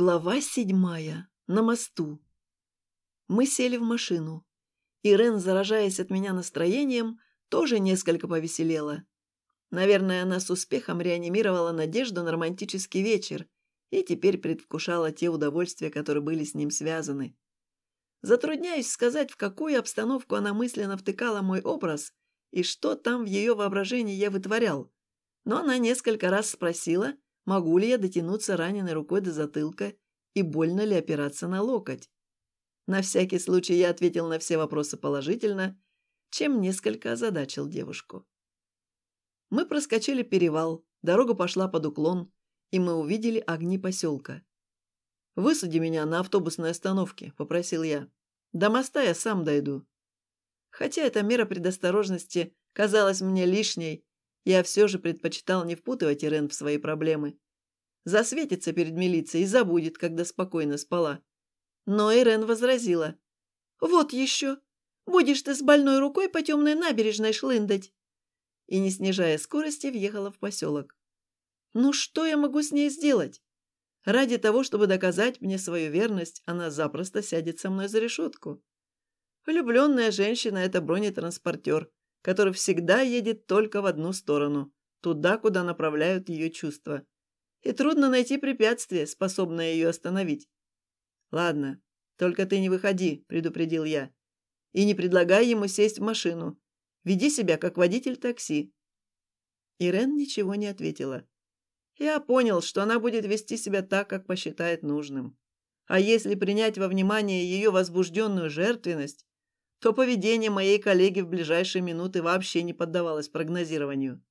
Глава седьмая. На мосту. Мы сели в машину. Ирен, заражаясь от меня настроением, тоже несколько повеселела. Наверное, она с успехом реанимировала надежду на романтический вечер и теперь предвкушала те удовольствия, которые были с ним связаны. Затрудняюсь сказать, в какую обстановку она мысленно втыкала мой образ и что там в ее воображении я вытворял. Но она несколько раз спросила – могу ли я дотянуться раненой рукой до затылка и больно ли опираться на локоть. На всякий случай я ответил на все вопросы положительно, чем несколько озадачил девушку. Мы проскочили перевал, дорога пошла под уклон, и мы увидели огни поселка. «Высади меня на автобусной остановке», — попросил я. «До моста я сам дойду». Хотя эта мера предосторожности казалась мне лишней, я все же предпочитал не впутывать Ирен в свои проблемы. Засветится перед милицией и забудет, когда спокойно спала. Но Ирен возразила. «Вот еще! Будешь ты с больной рукой по темной набережной шлындать!» И, не снижая скорости, въехала в поселок. «Ну что я могу с ней сделать? Ради того, чтобы доказать мне свою верность, она запросто сядет со мной за решетку. Влюбленная женщина – это бронетранспортер, который всегда едет только в одну сторону, туда, куда направляют ее чувства. И трудно найти препятствие, способное ее остановить. «Ладно, только ты не выходи», — предупредил я. «И не предлагай ему сесть в машину. Веди себя, как водитель такси». Ирен ничего не ответила. Я понял, что она будет вести себя так, как посчитает нужным. А если принять во внимание ее возбужденную жертвенность, то поведение моей коллеги в ближайшие минуты вообще не поддавалось прогнозированию.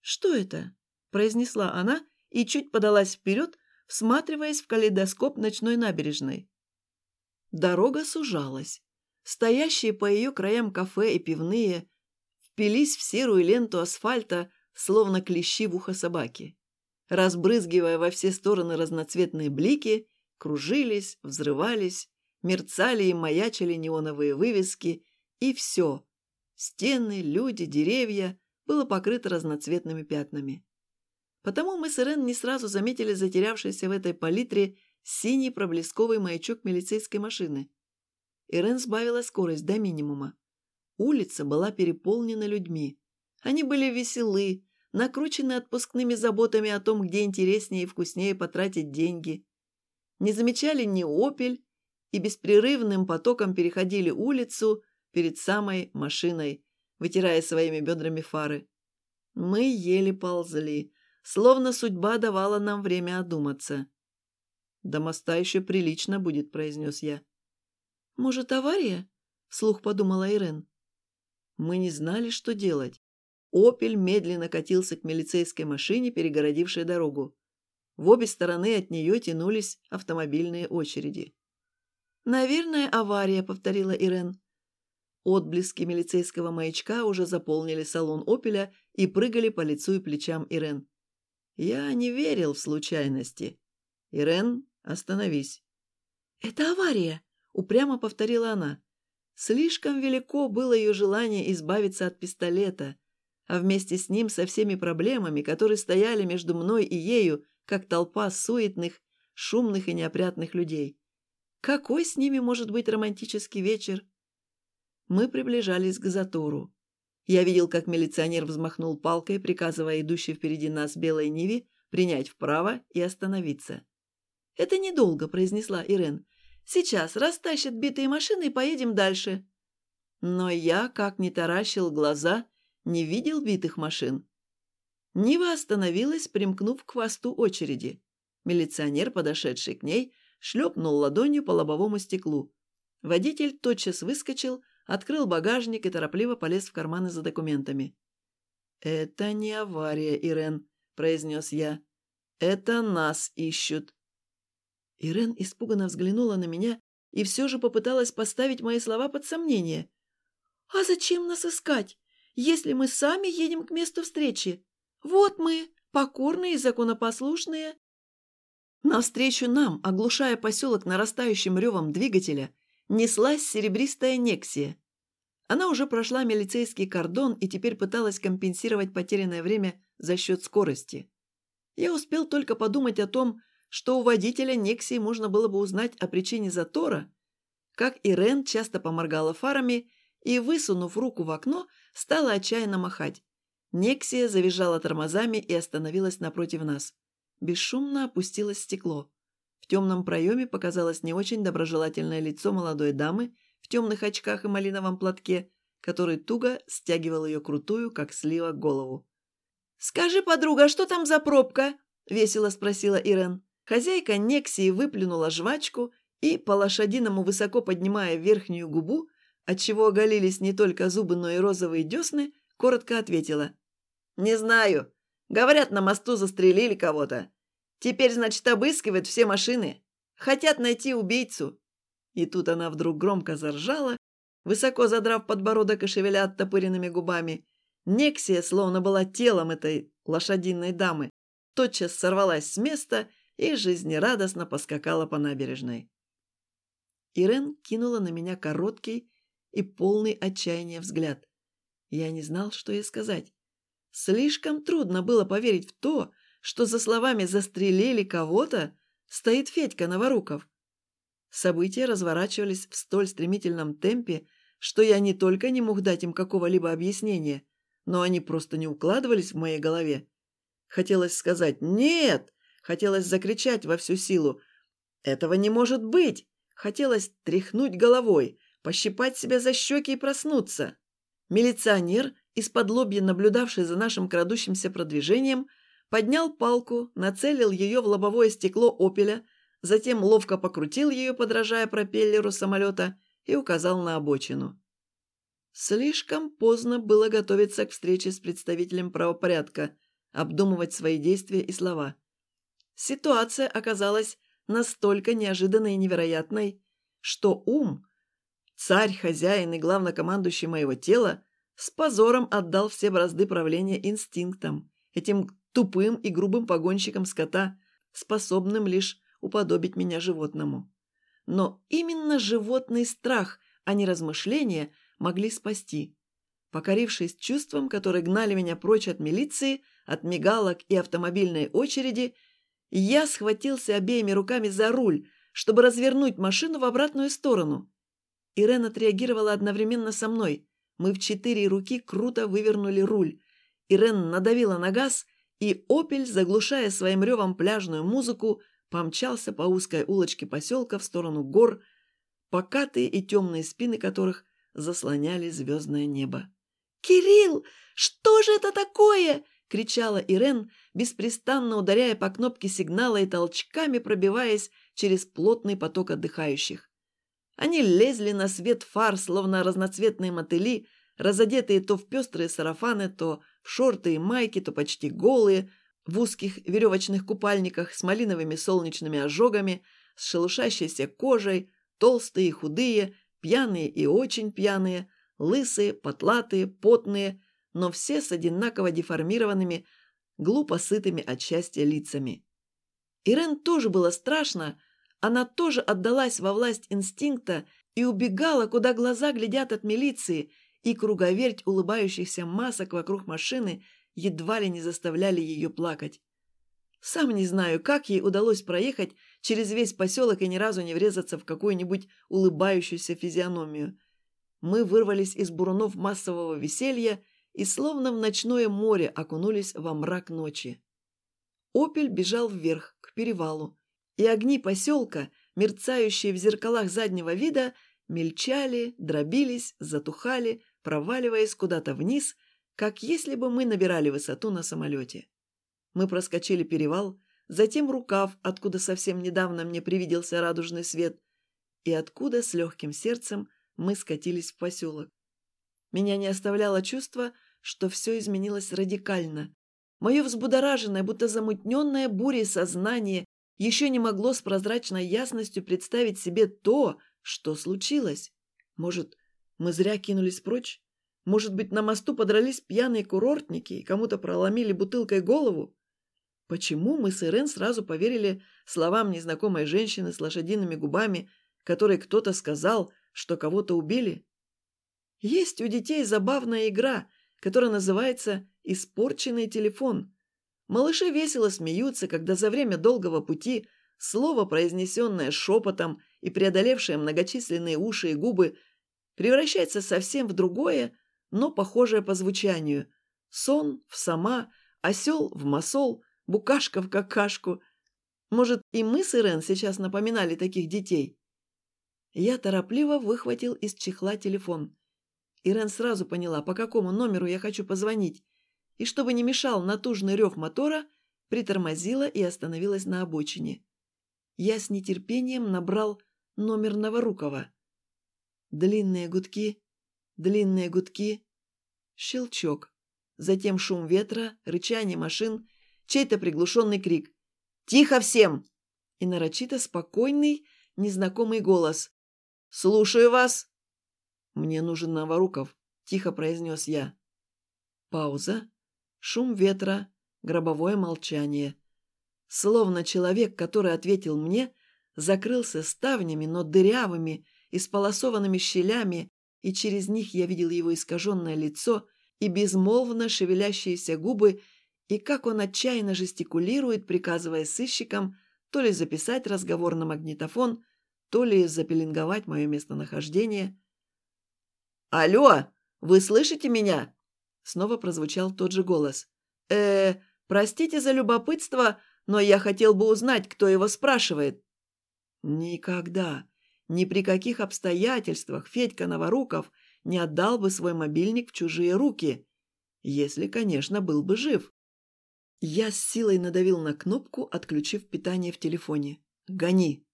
«Что это?» – произнесла она и чуть подалась вперед, всматриваясь в калейдоскоп ночной набережной. Дорога сужалась. Стоящие по ее краям кафе и пивные впились в серую ленту асфальта, словно клещи в ухо собаки. Разбрызгивая во все стороны разноцветные блики, кружились, взрывались, мерцали и маячили неоновые вывески, и все. Стены, люди, деревья было покрыто разноцветными пятнами. Потому мы с Ирен не сразу заметили затерявшийся в этой палитре синий проблесковый маячок милицейской машины. Ирен сбавила скорость до минимума. Улица была переполнена людьми. Они были веселы, накручены отпускными заботами о том, где интереснее и вкуснее потратить деньги. Не замечали ни «Опель», и беспрерывным потоком переходили улицу перед самой машиной, вытирая своими бедрами фары. Мы еле ползли, словно судьба давала нам время одуматься. «До моста еще прилично будет», — произнес я. «Может, авария?» — вслух подумала Ирен. Мы не знали, что делать. «Опель» медленно катился к милицейской машине, перегородившей дорогу. В обе стороны от нее тянулись автомобильные очереди. «Наверное, авария», — повторила Ирен. Отблески милицейского маячка уже заполнили салон «Опеля» и прыгали по лицу и плечам Ирен. Я не верил в случайности. «Ирен, остановись». «Это авария», — упрямо повторила она. Слишком велико было ее желание избавиться от пистолета, а вместе с ним со всеми проблемами, которые стояли между мной и ею, как толпа суетных, шумных и неопрятных людей. Какой с ними может быть романтический вечер? Мы приближались к затору. Я видел, как милиционер взмахнул палкой, приказывая идущей впереди нас белой Ниве принять вправо и остановиться. «Это недолго», — произнесла Ирен. «Сейчас растащат битые машины и поедем дальше». Но я, как ни таращил глаза, не видел битых машин. Нива остановилась, примкнув к хвосту очереди. Милиционер, подошедший к ней, шлепнул ладонью по лобовому стеклу. Водитель тотчас выскочил, открыл багажник и торопливо полез в карманы за документами. «Это не авария, Ирен», — произнес я. «Это нас ищут». Ирен испуганно взглянула на меня и все же попыталась поставить мои слова под сомнение. «А зачем нас искать, если мы сами едем к месту встречи? Вот мы, покорные и законопослушные, Навстречу нам, оглушая поселок нарастающим ревом двигателя, неслась серебристая Нексия. Она уже прошла милицейский кордон и теперь пыталась компенсировать потерянное время за счет скорости. Я успел только подумать о том, что у водителя Нексии можно было бы узнать о причине затора, как Ирен часто поморгала фарами и, высунув руку в окно, стала отчаянно махать. Нексия завизжала тормозами и остановилась напротив нас. Бесшумно опустилось стекло. В темном проеме показалось не очень доброжелательное лицо молодой дамы в темных очках и малиновом платке, который туго стягивал ее крутую, как слива, голову. «Скажи, подруга, что там за пробка?» – весело спросила Ирен. Хозяйка Нексии выплюнула жвачку и, по лошадиному высоко поднимая верхнюю губу, отчего оголились не только зубы, но и розовые десны, коротко ответила. «Не знаю. Говорят, на мосту застрелили кого-то. Теперь, значит, обыскивают все машины. Хотят найти убийцу». И тут она вдруг громко заржала, высоко задрав подбородок и шевеля оттопыренными губами. Нексия словно была телом этой лошадиной дамы. Тотчас сорвалась с места и жизнерадостно поскакала по набережной. Ирен кинула на меня короткий и полный отчаяния взгляд. Я не знал, что ей сказать. Слишком трудно было поверить в то, что за словами «застрелили кого-то» стоит Федька Новоруков. События разворачивались в столь стремительном темпе, что я не только не мог дать им какого-либо объяснения, но они просто не укладывались в моей голове. Хотелось сказать «нет», хотелось закричать во всю силу «этого не может быть», хотелось тряхнуть головой, пощипать себя за щеки и проснуться. Милиционер, из-под лобья наблюдавший за нашим крадущимся продвижением, поднял палку, нацелил ее в лобовое стекло «Опеля», затем ловко покрутил ее, подражая пропеллеру самолета, и указал на обочину. Слишком поздно было готовиться к встрече с представителем правопорядка, обдумывать свои действия и слова. Ситуация оказалась настолько неожиданной и невероятной, что ум, царь, хозяин и главнокомандующий моего тела, с позором отдал все бразды правления инстинктам, этим тупым и грубым погонщикам скота, способным лишь уподобить меня животному. Но именно животный страх, а не размышления, могли спасти. Покорившись чувствам, которые гнали меня прочь от милиции, от мигалок и автомобильной очереди, я схватился обеими руками за руль, чтобы развернуть машину в обратную сторону. Ирен отреагировала одновременно со мной. Мы в четыре руки круто вывернули руль. Ирен надавила на газ, и «Опель», заглушая своим ревом пляжную музыку, помчался по узкой улочке поселка в сторону гор, покатые и темные спины которых заслоняли звездное небо. «Кирилл, что же это такое?» — кричала Ирен, беспрестанно ударяя по кнопке сигнала и толчками пробиваясь через плотный поток отдыхающих. Они лезли на свет фар, словно разноцветные мотыли, разодетые то в пестрые сарафаны, то в шорты и майки, то почти голые, в узких веревочных купальниках с малиновыми солнечными ожогами, с шелушащейся кожей, толстые и худые, пьяные и очень пьяные, лысые, потлатые, потные, но все с одинаково деформированными, глупо сытыми от счастья лицами. Ирен тоже было страшно, она тоже отдалась во власть инстинкта и убегала, куда глаза глядят от милиции, и круговерть улыбающихся масок вокруг машины едва ли не заставляли ее плакать. Сам не знаю, как ей удалось проехать через весь поселок и ни разу не врезаться в какую-нибудь улыбающуюся физиономию. Мы вырвались из бурунов массового веселья и словно в ночное море окунулись во мрак ночи. «Опель» бежал вверх, к перевалу, и огни поселка, мерцающие в зеркалах заднего вида, мельчали, дробились, затухали, проваливаясь куда-то вниз, как если бы мы набирали высоту на самолете. Мы проскочили перевал, затем рукав, откуда совсем недавно мне привиделся радужный свет, и откуда с легким сердцем мы скатились в поселок. Меня не оставляло чувство, что все изменилось радикально. Мое взбудораженное, будто замутненное бурей сознание еще не могло с прозрачной ясностью представить себе то, что случилось. Может, мы зря кинулись прочь? Может быть, на мосту подрались пьяные курортники и кому-то проломили бутылкой голову? Почему мы с Ирен сразу поверили словам незнакомой женщины с лошадиными губами, которой кто-то сказал, что кого-то убили? Есть у детей забавная игра, которая называется «испорченный телефон». Малыши весело смеются, когда за время долгого пути Слово, произнесенное шепотом и преодолевшее многочисленные уши и губы, превращается совсем в другое, но похожее по звучанию. Сон в сама, осел в масол, букашка в какашку. Может, и мы с Ирен сейчас напоминали таких детей? Я торопливо выхватил из чехла телефон. Ирен сразу поняла, по какому номеру я хочу позвонить, и, чтобы не мешал натужный рев мотора, притормозила и остановилась на обочине я с нетерпением набрал номер Новорукова. Длинные гудки, длинные гудки, щелчок. Затем шум ветра, рычание машин, чей-то приглушенный крик. «Тихо всем!» И нарочито спокойный, незнакомый голос. «Слушаю вас!» «Мне нужен Новоруков», — тихо произнес я. Пауза, шум ветра, гробовое молчание. Словно человек, который ответил мне, закрылся ставнями, но дырявыми, исполосованными щелями, и через них я видел его искаженное лицо и безмолвно шевелящиеся губы, и как он отчаянно жестикулирует, приказывая сыщикам то ли записать разговор на магнитофон, то ли запеленговать мое местонахождение. «Алло, вы слышите меня?» Снова прозвучал тот же голос. э простите за любопытство, но я хотел бы узнать, кто его спрашивает». Никогда, ни при каких обстоятельствах Федька Новоруков не отдал бы свой мобильник в чужие руки, если, конечно, был бы жив. Я с силой надавил на кнопку, отключив питание в телефоне. «Гони!»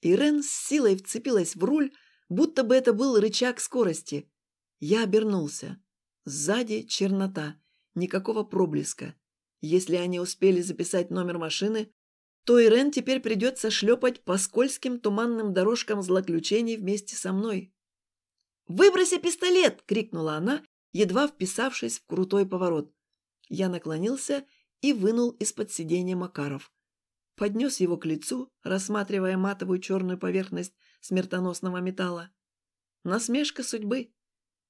Ирен с силой вцепилась в руль, будто бы это был рычаг скорости. Я обернулся. Сзади чернота, никакого проблеска. Если они успели записать номер машины, то Ирен теперь придется шлепать по скользким туманным дорожкам злоключений вместе со мной. «Выброси пистолет!» — крикнула она, едва вписавшись в крутой поворот. Я наклонился и вынул из-под сиденья Макаров. Поднес его к лицу, рассматривая матовую черную поверхность смертоносного металла. Насмешка судьбы.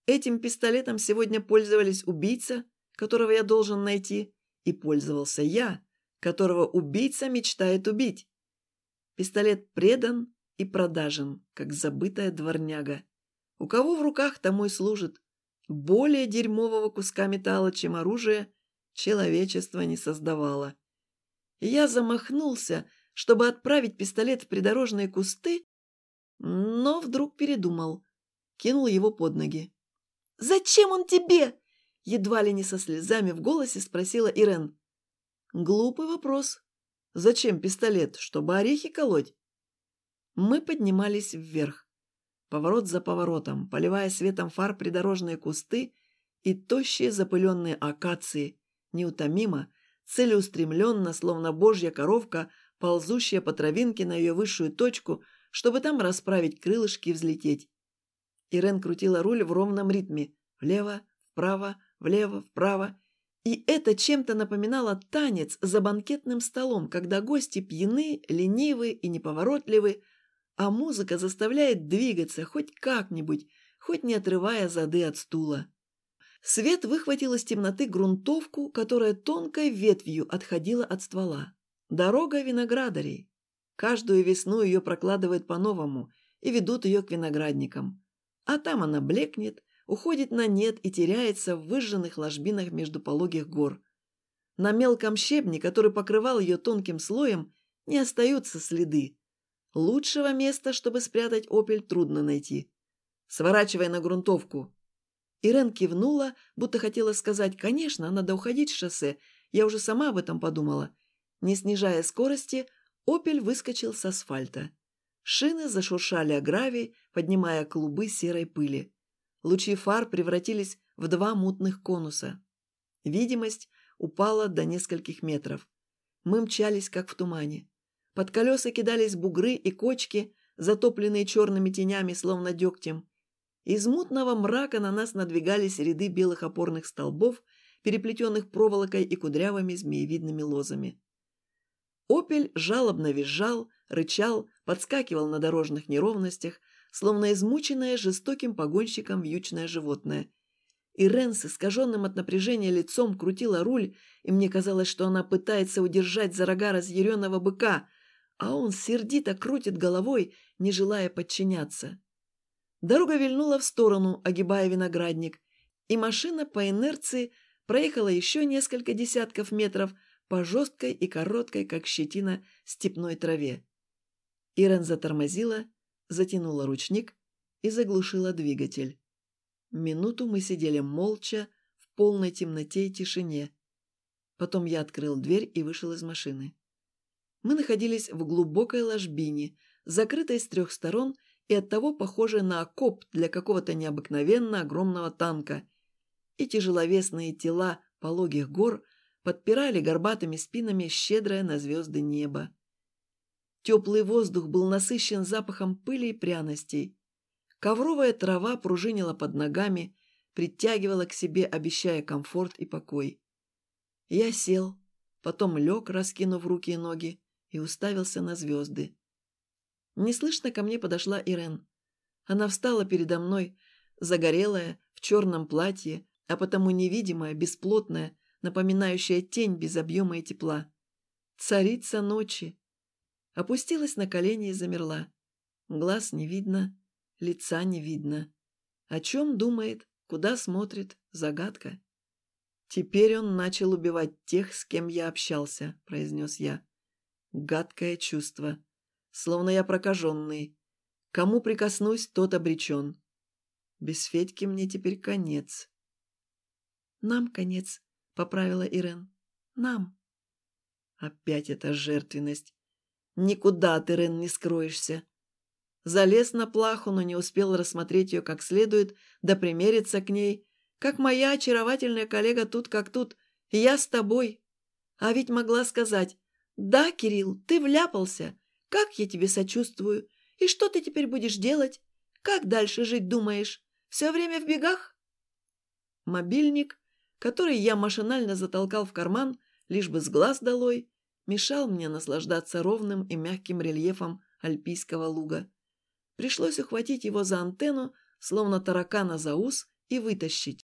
Этим пистолетом сегодня пользовались убийца, которого я должен найти, и пользовался я, которого убийца мечтает убить. Пистолет предан и продажен, как забытая дворняга. У кого в руках, тому и служит. Более дерьмового куска металла, чем оружие, человечество не создавало. Я замахнулся, чтобы отправить пистолет в придорожные кусты, но вдруг передумал, кинул его под ноги. «Зачем он тебе?» Едва ли не со слезами в голосе спросила Ирен. Глупый вопрос. Зачем пистолет? Чтобы орехи колоть? Мы поднимались вверх. Поворот за поворотом, поливая светом фар придорожные кусты и тощие запыленные акации, неутомимо, целеустремленно, словно божья коровка, ползущая по травинке на ее высшую точку, чтобы там расправить крылышки и взлететь. Ирен крутила руль в ровном ритме. Влево, вправо, влево, вправо. И это чем-то напоминало танец за банкетным столом, когда гости пьяны, ленивы и неповоротливы, а музыка заставляет двигаться хоть как-нибудь, хоть не отрывая зады от стула. Свет выхватил из темноты грунтовку, которая тонкой ветвью отходила от ствола. Дорога виноградарей. Каждую весну ее прокладывают по-новому и ведут ее к виноградникам. А там она блекнет, уходит на нет и теряется в выжженных ложбинах между пологих гор. На мелком щебне, который покрывал ее тонким слоем, не остаются следы. Лучшего места, чтобы спрятать опель, трудно найти. Сворачивая на грунтовку. Ирен кивнула, будто хотела сказать, конечно, надо уходить с шоссе, я уже сама об этом подумала. Не снижая скорости, опель выскочил с асфальта. Шины зашуршали о гравий, поднимая клубы серой пыли. Лучи фар превратились в два мутных конуса. Видимость упала до нескольких метров. Мы мчались, как в тумане. Под колеса кидались бугры и кочки, затопленные черными тенями, словно дегтем. Из мутного мрака на нас надвигались ряды белых опорных столбов, переплетенных проволокой и кудрявыми змеевидными лозами. «Опель» жалобно визжал, рычал, подскакивал на дорожных неровностях, словно измученное жестоким погонщиком вьючное животное. И Рен с искаженным от напряжения лицом крутила руль, и мне казалось, что она пытается удержать за рога разъяренного быка, а он сердито крутит головой, не желая подчиняться. Дорога вильнула в сторону, огибая виноградник, и машина по инерции проехала еще несколько десятков метров по жесткой и короткой, как щетина, степной траве. Ирен затормозила, затянула ручник и заглушила двигатель. Минуту мы сидели молча, в полной темноте и тишине. Потом я открыл дверь и вышел из машины. Мы находились в глубокой ложбине, закрытой с трех сторон и оттого похожей на окоп для какого-то необыкновенно огромного танка. И тяжеловесные тела пологих гор подпирали горбатыми спинами щедрое на звезды небо. Теплый воздух был насыщен запахом пыли и пряностей. Ковровая трава пружинила под ногами, притягивала к себе, обещая комфорт и покой. Я сел, потом лег, раскинув руки и ноги, и уставился на звезды. Неслышно ко мне подошла Ирен. Она встала передо мной, загорелая, в черном платье, а потому невидимая, бесплотная, напоминающая тень без объема и тепла. Царица ночи. Опустилась на колени и замерла. Глаз не видно, лица не видно. О чем думает, куда смотрит, загадка. «Теперь он начал убивать тех, с кем я общался», — произнес я. Гадкое чувство. Словно я прокаженный. Кому прикоснусь, тот обречен. Без Федьки мне теперь конец. «Нам конец», — поправила Ирен. «Нам». Опять эта жертвенность. Никуда от Ирен не скроешься. Залез на плаху, но не успел рассмотреть ее как следует, да примериться к ней. Как моя очаровательная коллега тут как тут. Я с тобой. А ведь могла сказать, «Да, Кирилл, ты вляпался. Как я тебе сочувствую. И что ты теперь будешь делать? Как дальше жить думаешь? Все время в бегах?» Мобильник, который я машинально затолкал в карман, лишь бы с глаз долой, мешал мне наслаждаться ровным и мягким рельефом альпийского луга. Пришлось ухватить его за антенну, словно таракана за ус, и вытащить.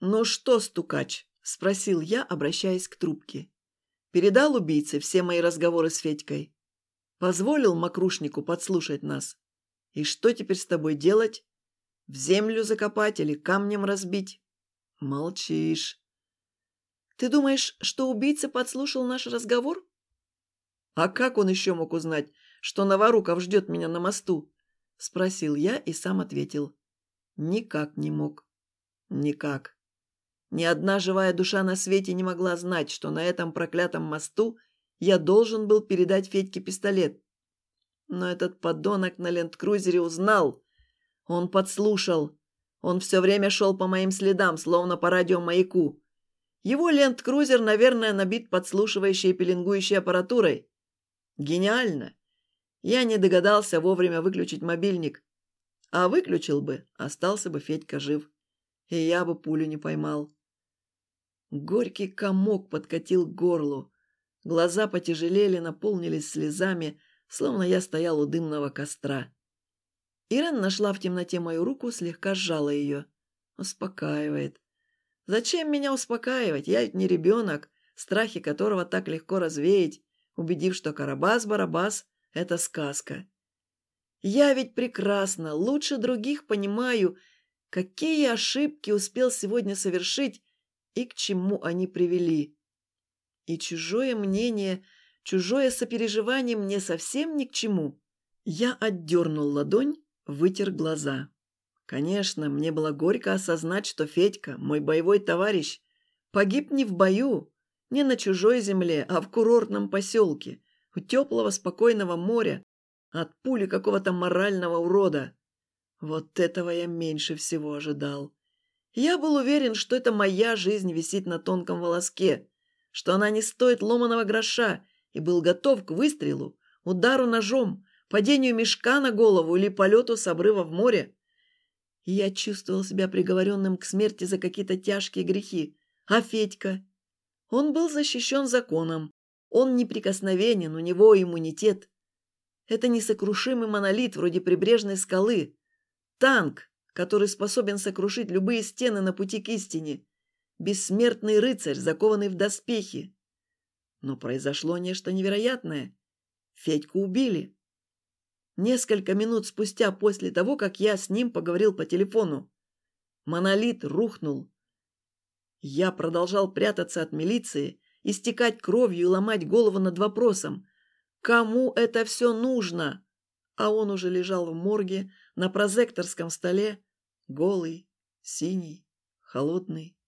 «Ну что, стукач?» – спросил я, обращаясь к трубке. «Передал убийце все мои разговоры с Федькой? Позволил мокрушнику подслушать нас? И что теперь с тобой делать? В землю закопать или камнем разбить?» «Молчишь». «Ты думаешь, что убийца подслушал наш разговор?» «А как он еще мог узнать, что Новоруков ждет меня на мосту?» – спросил я и сам ответил. Никак не мог. Никак. Ни одна живая душа на свете не могла знать, что на этом проклятом мосту я должен был передать Федьке пистолет. Но этот подонок на ленд-крузере узнал. Он подслушал. Он все время шел по моим следам, словно по радиомаяку. Его ленд-крузер, наверное, набит подслушивающей и пеленгующей аппаратурой. Гениально. Я не догадался вовремя выключить мобильник. А выключил бы, остался бы Федька жив. И я бы пулю не поймал. Горький комок подкатил к горлу. Глаза потяжелели, наполнились слезами, словно я стоял у дымного костра. Ирен нашла в темноте мою руку, слегка сжала ее. Успокаивает. Зачем меня успокаивать? Я ведь не ребенок, страхи которого так легко развеять, убедив, что Карабас-Барабас это сказка. Я ведь прекрасно, лучше других понимаю, какие ошибки успел сегодня совершить и к чему они привели. И чужое мнение, чужое сопереживание мне совсем ни к чему. Я отдернул ладонь, вытер глаза. Конечно, мне было горько осознать, что Федька, мой боевой товарищ, погиб не в бою, не на чужой земле, а в курортном поселке, у теплого спокойного моря, от пули какого-то морального урода. Вот этого я меньше всего ожидал. Я был уверен, что это моя жизнь висит на тонком волоске, что она не стоит ломаного гроша, и был готов к выстрелу, удару ножом, падению мешка на голову или полету с обрыва в море. я чувствовал себя приговоренным к смерти за какие-то тяжкие грехи. А Федька? Он был защищен законом, он неприкосновенен, у него иммунитет. Это несокрушимый монолит вроде прибрежной скалы. Танк, который способен сокрушить любые стены на пути к истине. Бессмертный рыцарь, закованный в доспехи. Но произошло нечто невероятное. Федьку убили. Несколько минут спустя после того, как я с ним поговорил по телефону. Монолит рухнул. Я продолжал прятаться от милиции, истекать кровью и ломать голову над вопросом, кому это все нужно? А он уже лежал в морге на прозекторском столе, голый, синий, холодный.